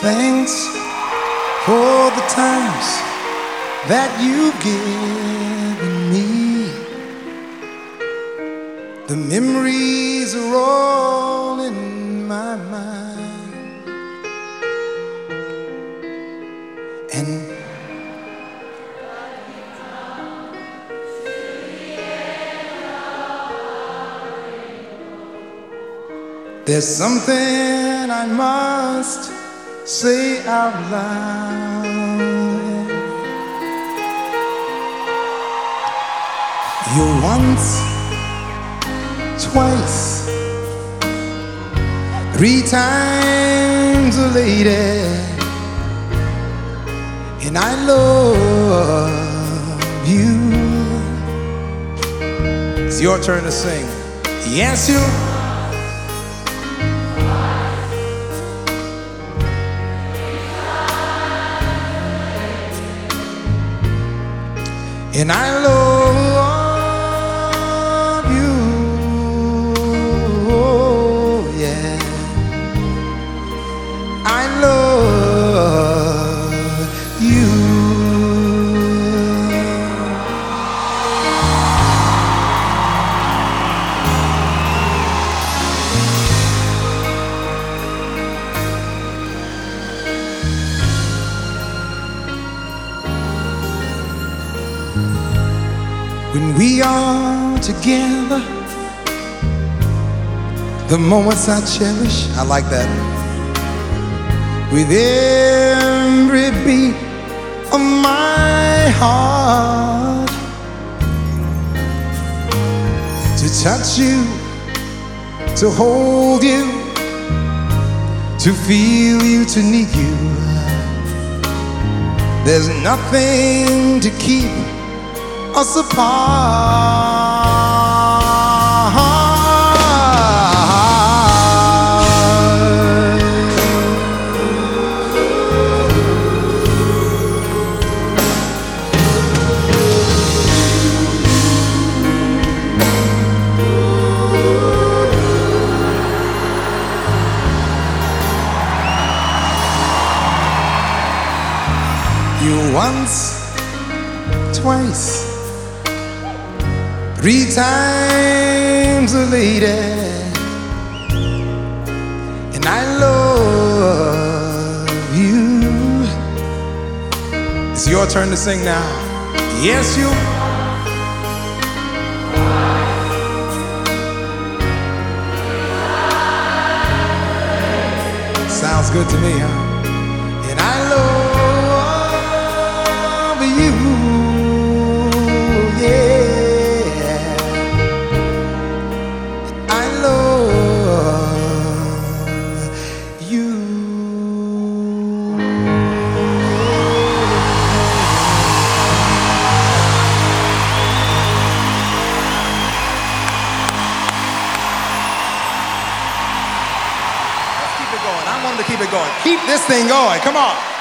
thanks for the times that you've given me. The memories are all in my mind. And There's something I must say out loud. You're once, twice, three times a lady, and I love you. It's your turn to sing. Yes, you. And I love When we are together, the moments I cherish, I like that. With every beat of my heart, to touch you, to hold you, to feel you, to need you. There's nothing to keep us apart. You once, twice, three times a lady, and I love you. It's your turn to sing now. Yes, you. Sounds good to me, huh? Wanted to keep it going. Keep this thing going. Come on.